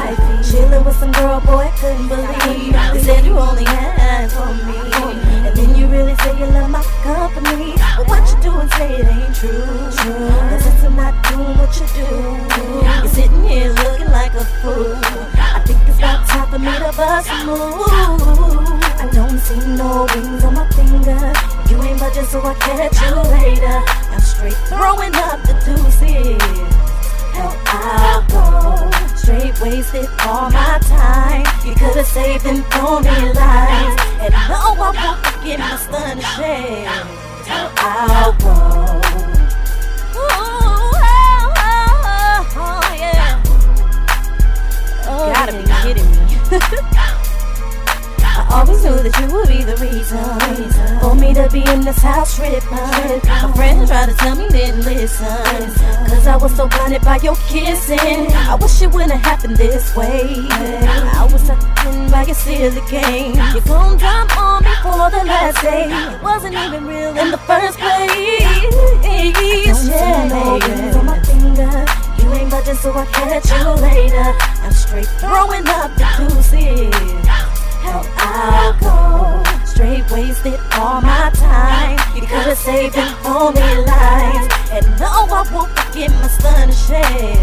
hyphy. Chillin' with some girl, boy, couldn't believe. They said you only had for me. And then you really say you love my company. But what you do and say it ain't true. Cause I'm not doing what you do, you're sitting here looking like a fool. I think it's about time for me to bust a move. I don't see no rings on my finger. You ain't budging, so I catch you later. I'm straight throwing up the deuces. Wasted all my time. You could've saved them phony lines. And no, I won't forget my stunning. Hell, I'll go. Always knew that you would be the reason for me to be in this house tripping. My friends tried to tell me didn't listen, cause I was so blinded by your kissing. I wish it wouldn't have happened this way. I was sucked in by your silly game. You gon' drop on me for the last day. It wasn't even real in the first place. Yeah, no rings on my finger. You ain't budging, so I catch you later. I'm straight throwing up the deuces. Wasted all my time. You could've saved them phony lines, and no, I won't forget my shade. Hell, I'll go.